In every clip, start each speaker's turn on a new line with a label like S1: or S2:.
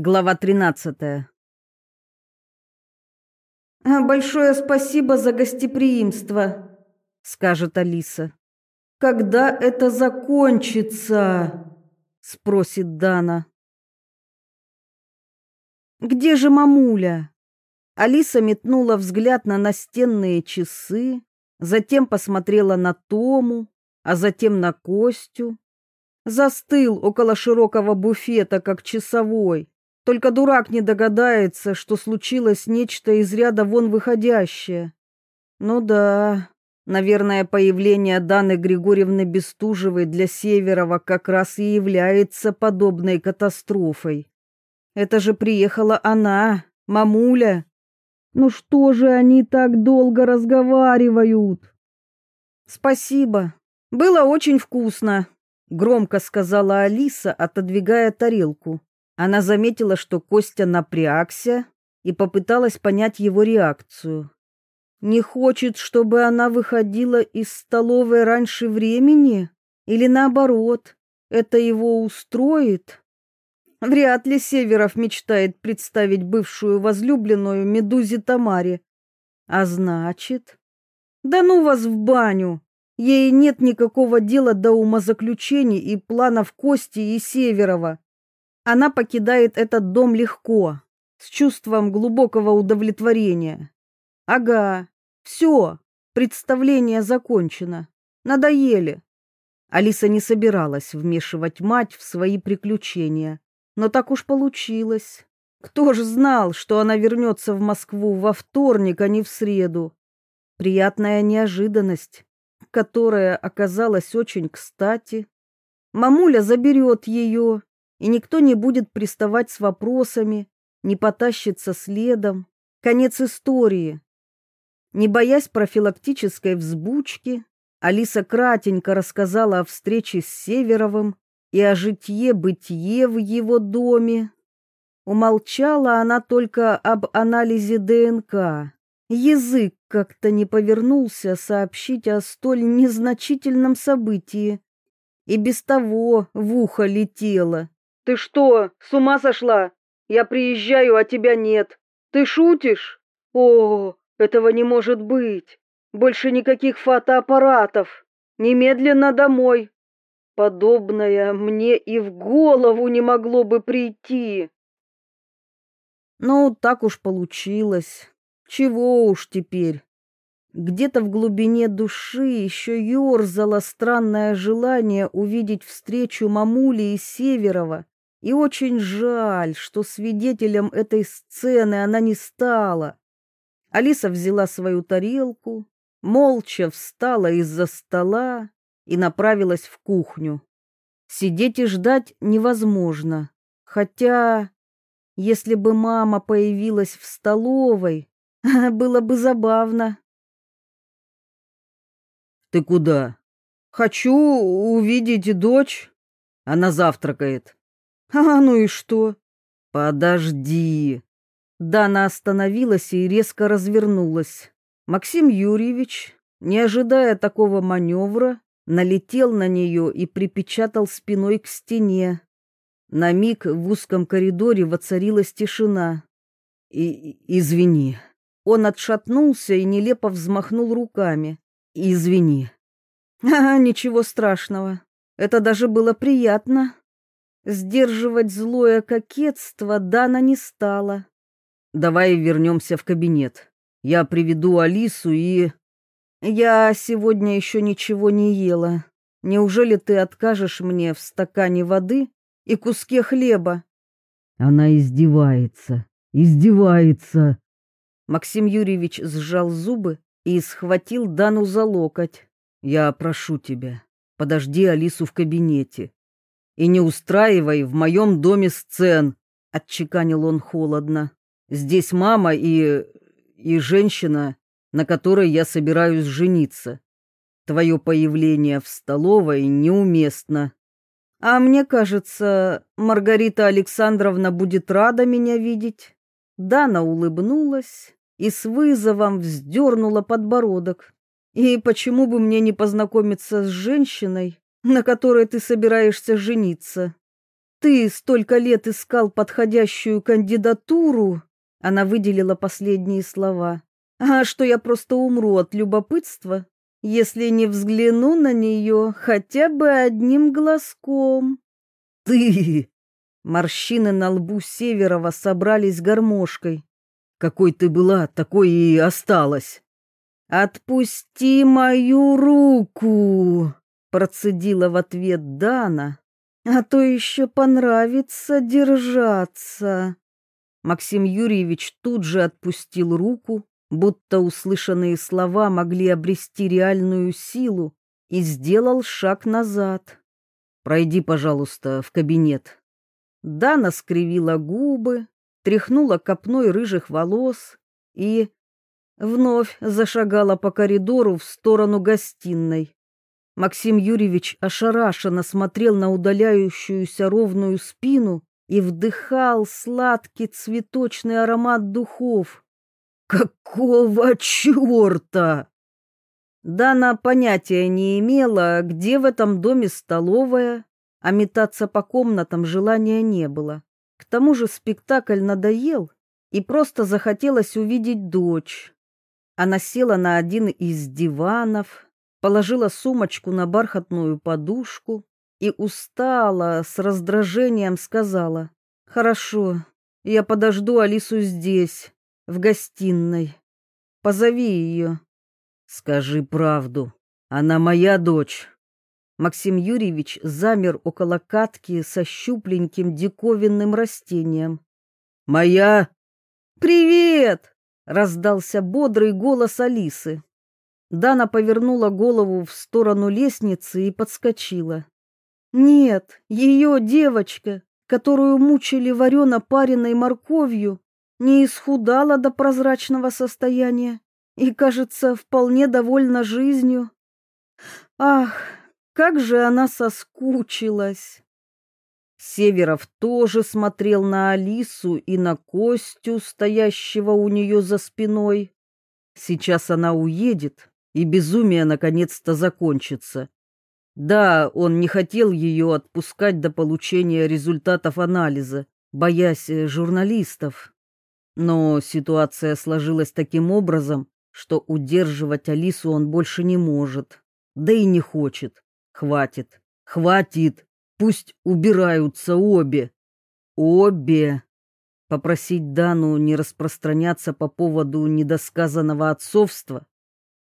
S1: Глава 13.
S2: «А, «Большое спасибо за гостеприимство», — скажет Алиса. «Когда это закончится?» — спросит Дана.
S1: «Где же мамуля?» Алиса метнула взгляд на настенные часы, затем посмотрела на Тому, а затем на Костю. Застыл около широкого буфета, как часовой. Только дурак не догадается, что случилось нечто из ряда вон выходящее. Ну да, наверное, появление Даны Григорьевны Бестужевой для Северова как раз и является подобной катастрофой. Это же приехала она, мамуля. Ну что же они так долго разговаривают? Спасибо. Было очень вкусно, громко сказала Алиса, отодвигая тарелку. Она заметила, что Костя напрягся и попыталась понять его реакцию. Не хочет, чтобы она выходила из столовой раньше времени или наоборот, это его устроит? Вряд ли Северов мечтает представить бывшую возлюбленную Медузе Тамаре. А значит, да ну вас в баню. Ей нет никакого дела до умозаключений и планов Кости и Северова. Она покидает этот дом легко, с чувством глубокого удовлетворения. Ага, все, представление закончено. Надоели. Алиса не собиралась вмешивать мать в свои приключения, но так уж получилось. Кто ж знал, что она вернется в Москву во вторник, а не в среду? Приятная неожиданность, которая оказалась очень кстати. Мамуля заберет ее, и никто не будет приставать с вопросами, не потащится следом. Конец истории. Не боясь профилактической взбучки, Алиса кратенько рассказала о встрече с Северовым и о житье-бытие в его доме. Умолчала она только об анализе ДНК. Язык как-то не повернулся сообщить о столь незначительном событии. И без того в ухо летело. Ты что, с ума сошла? Я приезжаю, а тебя нет. Ты шутишь? О, этого не может быть. Больше никаких фотоаппаратов. Немедленно домой. Подобное мне и в голову не могло бы прийти. Ну, так уж получилось. Чего уж теперь? Где-то в глубине души еще ерзало странное желание увидеть встречу мамули и Северова и очень жаль, что свидетелем этой сцены она не стала. Алиса взяла свою тарелку, молча встала из-за стола и направилась в кухню. Сидеть и ждать невозможно, хотя, если бы мама появилась в столовой, было бы забавно.
S3: «Ты куда?»
S1: «Хочу увидеть дочь. Она завтракает». А ну и что? Подожди. Дана остановилась и резко развернулась. Максим Юрьевич, не ожидая такого маневра, налетел на нее и припечатал спиной к стене. На миг в узком коридоре воцарилась тишина. И извини. Он отшатнулся и нелепо взмахнул руками. Извини. Ничего страшного. Это даже было приятно. Сдерживать злое кокетство Дана не стала. «Давай вернемся в кабинет. Я приведу Алису и...» «Я сегодня еще ничего не ела. Неужели ты откажешь мне в стакане воды и куске хлеба?»
S3: Она издевается, издевается.
S1: Максим Юрьевич сжал зубы и схватил Дану за локоть. «Я прошу тебя, подожди Алису в кабинете и не устраивай в моем доме сцен, отчеканил он холодно. Здесь мама и и женщина, на которой я собираюсь жениться. Твое появление в столовой неуместно. А мне кажется, Маргарита Александровна будет рада меня видеть. Дана улыбнулась и с вызовом вздернула подбородок. И почему бы мне не познакомиться с женщиной, на которой ты собираешься жениться. ты столько лет искал подходящую кандидатуру, она выделила последние слова, а что я просто умру от любопытства, если не взгляну на нее хотя бы одним глазком.
S2: Ты!
S1: Морщины на лбу Северова собрались гармошкой.
S2: Какой ты была, такой и осталась.
S1: Отпусти мою руку, процедила в ответ Дана. А то еще понравится держаться. Максим Юрьевич тут же отпустил руку, будто услышанные слова могли обрести реальную силу, и сделал шаг назад.
S2: Пройди, пожалуйста, в кабинет.
S1: Дана скривила губы, тряхнула копной рыжих волос и вновь зашагала по коридору в сторону гостиной. Максим Юрьевич ошарашенно смотрел на удаляющуюся ровную спину и вдыхал сладкий цветочный аромат духов.
S2: Какого черта?
S1: Дана понятия не имела, где в этом доме столовая, а метаться по комнатам желания не было. К тому же спектакль надоел, и просто захотелось увидеть дочь. Она села на один из диванов, положила сумочку на бархатную подушку и устала, с раздражением сказала, «Хорошо, я подожду Алису здесь, в гостиной. Позови ее».
S2: «Скажи правду, она моя дочь».
S1: Максим Юрьевич замер около катки со щупленьким диковинным растением.
S2: «Моя?»
S1: «Привет!» — раздался бодрый голос Алисы. Дана повернула голову в сторону лестницы и подскочила. Нет, ее девочка, которую мучили варено-пареной морковью, не исхудала до прозрачного состояния и, кажется, вполне довольна жизнью. Ах, как же она соскучилась! Северов тоже смотрел на Алису и на Костю, стоящего у нее за спиной. Сейчас она уедет, и безумие наконец-то закончится. Да, он не хотел ее отпускать до получения результатов анализа, боясь э, журналистов. Но ситуация сложилась таким образом, что удерживать Алису он больше не может, да и не хочет. Хватит, хватит, пусть убираются обе. Обе. Попросить Дану не распространяться по поводу недосказанного отцовства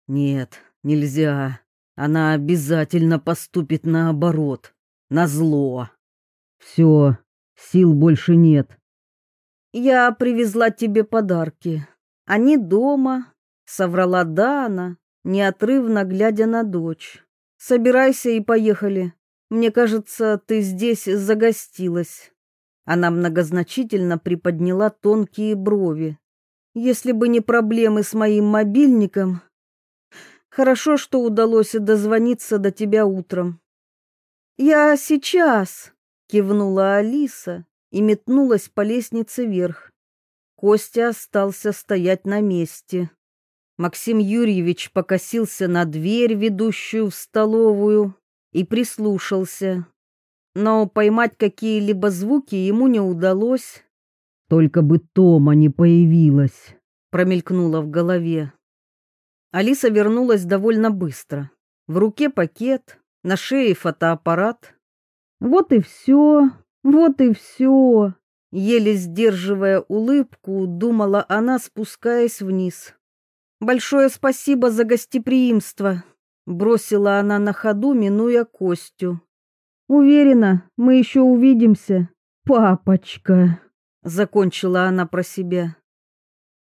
S1: нет, нельзя. Она обязательно поступит наоборот, на зло.
S3: Все, сил больше нет.
S1: Я привезла тебе подарки. Они дома, соврала Дана, неотрывно глядя на дочь. Собирайся и поехали. Мне кажется, ты здесь загостилась. Она многозначительно приподняла тонкие брови. Если бы не проблемы с моим мобильником, Хорошо, что удалось дозвониться до тебя утром. Я сейчас, кивнула Алиса и метнулась по лестнице вверх. Костя остался стоять на месте. Максим Юрьевич покосился на дверь, ведущую в столовую, и прислушался. Но поймать какие-либо звуки ему не удалось.
S3: Только бы Тома не появилась,
S1: промелькнуло в голове. Алиса вернулась довольно быстро. В руке пакет, на шее фотоаппарат.
S2: Вот и все, вот и все.
S1: Еле сдерживая улыбку, думала она, спускаясь вниз. Большое спасибо за гостеприимство, бросила она на ходу, минуя Костю.
S2: Уверена, мы еще увидимся, папочка,
S1: закончила она про себя.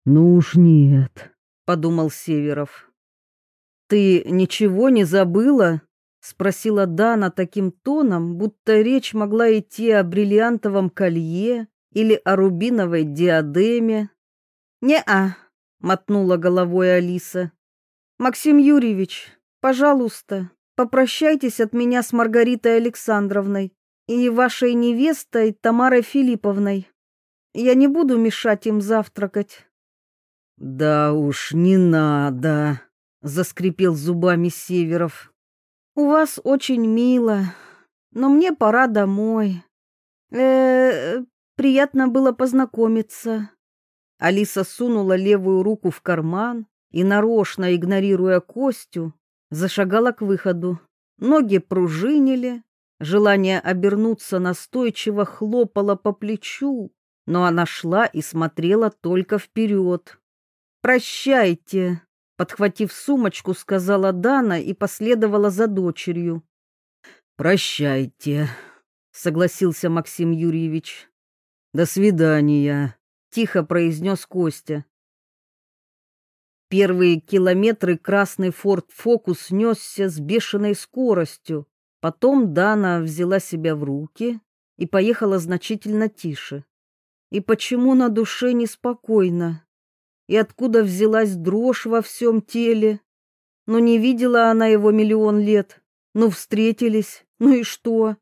S3: Ну уж нет
S1: подумал Северов. Ты ничего не забыла? спросила Дана таким тоном, будто речь могла идти о бриллиантовом колье или о рубиновой диадеме. Не-а, мотнула головой Алиса. Максим Юрьевич, пожалуйста, попрощайтесь от меня с Маргаритой Александровной и вашей невестой Тамарой Филипповной. Я не буду мешать им завтракать.
S2: Да уж не надо, заскрипел зубами Северов.
S1: У вас очень мило, но мне пора домой. э, -э приятно было познакомиться. Алиса сунула левую руку в карман и, нарочно игнорируя Костю, зашагала к выходу. Ноги пружинили, желание обернуться настойчиво хлопало по плечу, но она шла и смотрела только вперед. «Прощайте», — подхватив сумочку, сказала Дана и последовала за дочерью.
S3: «Прощайте», — согласился Максим Юрьевич. «До свидания», — тихо произнес Костя.
S1: Первые километры красный Форд Фокус несся с бешеной скоростью. Потом Дана взяла себя в руки и поехала значительно тише. И почему на душе неспокойно? И откуда взялась дрожь во всем теле? Но не видела она его миллион лет. Ну, встретились, ну и что?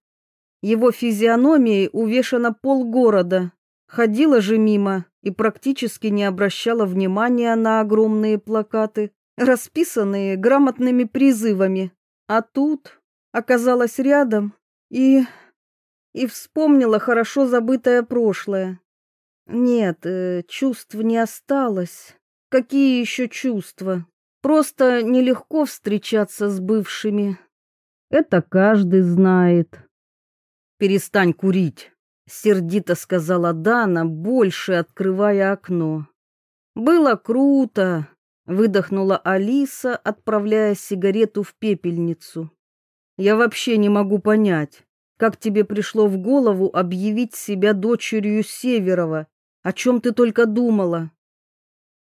S1: Его физиономией увешана полгорода. Ходила же мимо и практически не обращала внимания на огромные плакаты, расписанные грамотными призывами. А тут оказалась рядом и... и вспомнила хорошо забытое прошлое. Нет, э, чувств не осталось. Какие еще чувства? Просто нелегко встречаться с бывшими.
S2: Это каждый знает.
S1: Перестань курить, сердито сказала Дана, больше открывая окно. Было круто, выдохнула Алиса, отправляя сигарету в пепельницу. Я вообще не могу понять, как тебе пришло в голову объявить себя дочерью Северова о чем ты только думала?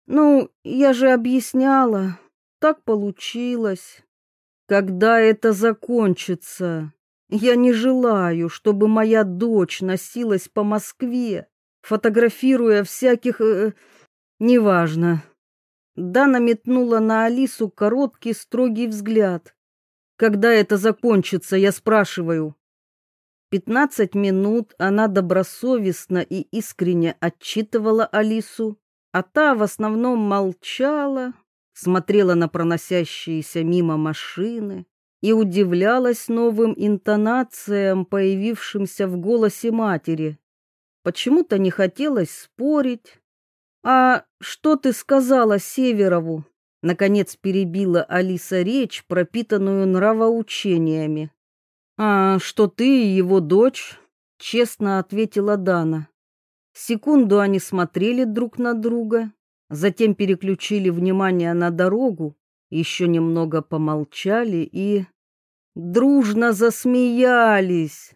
S1: Ну, я же объясняла. Так получилось. Когда это закончится? Я не желаю, чтобы моя дочь носилась по Москве, фотографируя всяких... Э, неважно. Дана метнула на Алису короткий строгий взгляд. Когда это закончится, я спрашиваю. Пятнадцать минут она добросовестно и искренне отчитывала Алису, а та в основном молчала, смотрела на проносящиеся мимо машины и удивлялась новым интонациям, появившимся в голосе матери. Почему-то не хотелось спорить. «А что ты сказала Северову?» Наконец перебила Алиса речь, пропитанную нравоучениями. «А что ты его дочь?» — честно ответила Дана. Секунду они смотрели друг на друга, затем переключили внимание на дорогу, еще немного помолчали и дружно засмеялись.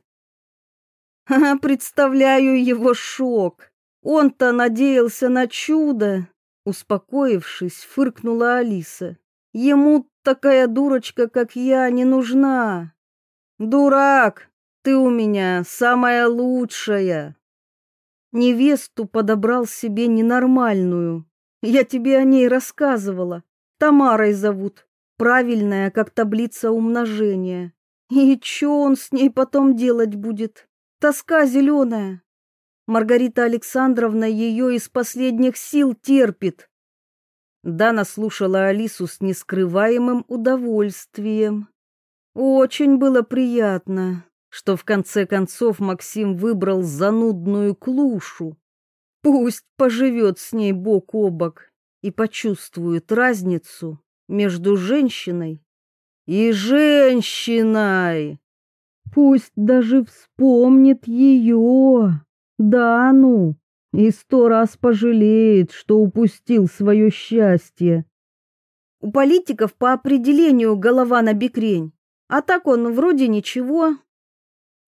S1: Ха, представляю его шок. Он-то надеялся на чудо. Успокоившись, фыркнула Алиса. Ему такая дурочка, как я, не нужна. Дурак, ты у меня самая лучшая. Невесту подобрал себе ненормальную. Я тебе о ней рассказывала. Тамарой зовут. Правильная, как таблица умножения. И что он с ней потом делать будет? Тоска зеленая. Маргарита Александровна ее из последних сил терпит. Дана слушала Алису с нескрываемым удовольствием. Очень было приятно, что в конце концов Максим выбрал занудную клушу. Пусть поживет с ней бок о бок и почувствует разницу между женщиной и женщиной.
S2: Пусть даже вспомнит ее, Дану, и сто раз пожалеет, что упустил свое счастье.
S1: У политиков по определению голова на бекрень. А так он вроде ничего.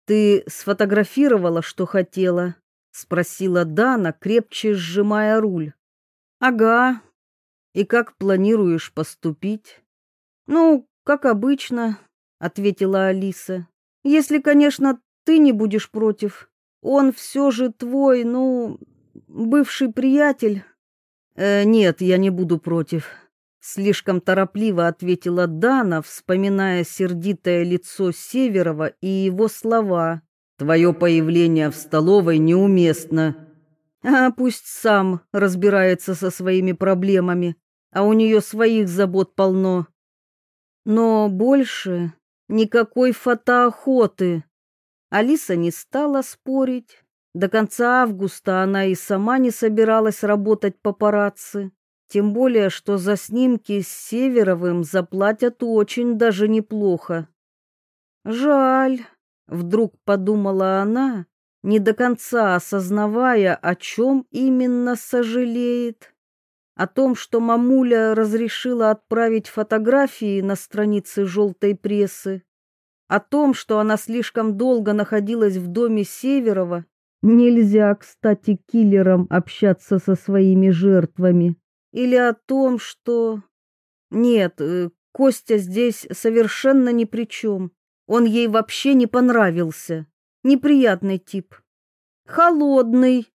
S1: Ты сфотографировала, что хотела? спросила Дана, крепче сжимая руль. Ага. И как планируешь поступить? Ну, как обычно, ответила Алиса. Если, конечно, ты не будешь против. Он все же твой, ну, бывший приятель. Э, нет, я не буду против. Слишком торопливо ответила Дана, вспоминая сердитое лицо Северова и его слова. «Твое появление в столовой неуместно». А пусть сам разбирается со своими проблемами, а у нее своих забот полно. Но больше никакой фотоохоты. Алиса не стала спорить. До конца августа она и сама не собиралась работать папарацци. Тем более, что за снимки с Северовым заплатят очень даже неплохо. Жаль, вдруг подумала она, не до конца осознавая, о чем именно сожалеет. О том, что мамуля разрешила отправить фотографии на страницы желтой прессы. О том, что она слишком долго находилась в доме Северова.
S2: Нельзя, кстати, киллерам общаться со своими жертвами.
S1: Или о том, что... Нет, э, Костя здесь совершенно ни при чем. Он ей вообще не понравился. Неприятный тип. Холодный,